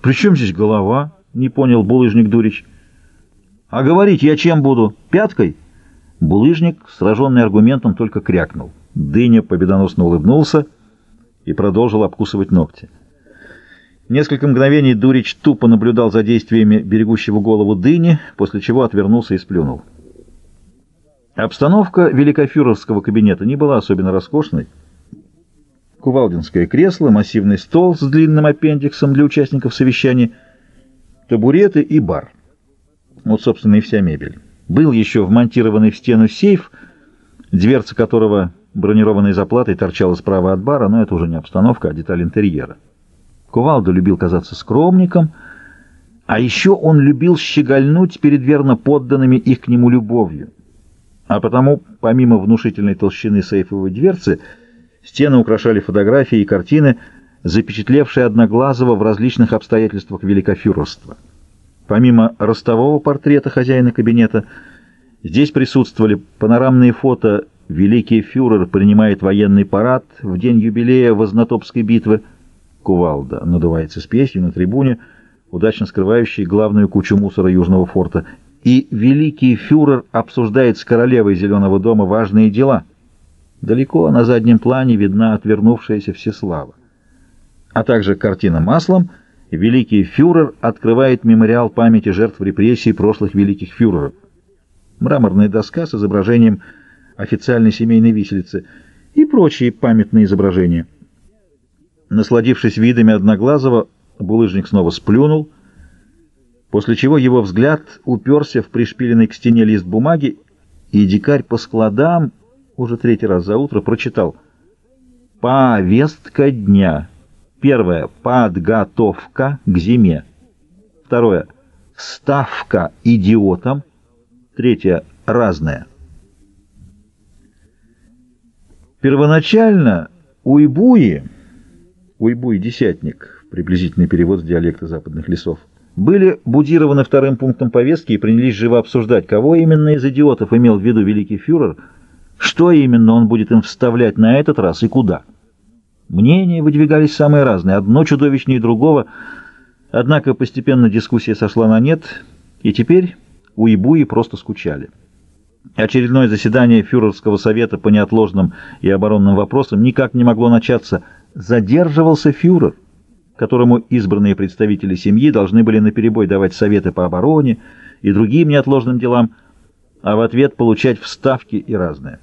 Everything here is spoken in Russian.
«При чем здесь голова?» — не понял булыжник Дурич. «А говорить я чем буду? Пяткой?» Булыжник, сраженный аргументом, только крякнул. Дыня победоносно улыбнулся и продолжил обкусывать ногти. Несколько мгновений Дурич тупо наблюдал за действиями берегущего голову дыни, после чего отвернулся и сплюнул. Обстановка великофюрерского кабинета не была особенно роскошной. Кувалдинское кресло, массивный стол с длинным аппендиксом для участников совещания, табуреты и бар. Вот, собственно, и вся мебель. Был еще вмонтированный в стену сейф, дверца которого бронированной заплатой торчала справа от бара, но это уже не обстановка, а деталь интерьера. Кувалда любил казаться скромником, а еще он любил щегольнуть перед верно подданными их к нему любовью. А потому, помимо внушительной толщины сейфовой дверцы, стены украшали фотографии и картины, запечатлевшие Одноглазого в различных обстоятельствах великофюрерства. Помимо ростового портрета хозяина кабинета, здесь присутствовали панорамные фото «Великий фюрер принимает военный парад в день юбилея Вознотопской битвы», Кувалда надувается с песней на трибуне, удачно скрывающей главную кучу мусора Южного форта, и великий фюрер обсуждает с королевой Зеленого дома важные дела. Далеко на заднем плане видна отвернувшаяся всеслава. А также картина маслом — великий фюрер открывает мемориал памяти жертв репрессий прошлых великих фюреров. Мраморная доска с изображением официальной семейной виселицы и прочие памятные изображения. Насладившись видами Одноглазого, булыжник снова сплюнул, после чего его взгляд уперся в пришпиленный к стене лист бумаги, и дикарь по складам уже третий раз за утро прочитал «Повестка дня». Первое — подготовка к зиме. Второе — ставка идиотам. Третье — разное. Первоначально уйбуи, уйбуи — десятник, приблизительный перевод с диалекта западных лесов, были будированы вторым пунктом повестки и принялись живо обсуждать, кого именно из идиотов имел в виду великий фюрер, что именно он будет им вставлять на этот раз и куда. Мнения выдвигались самые разные, одно чудовищнее другого, однако постепенно дискуссия сошла на нет, и теперь уебуи просто скучали. Очередное заседание фюрерского совета по неотложным и оборонным вопросам никак не могло начаться. Задерживался фюрер, которому избранные представители семьи должны были наперебой давать советы по обороне и другим неотложным делам, а в ответ получать вставки и разное.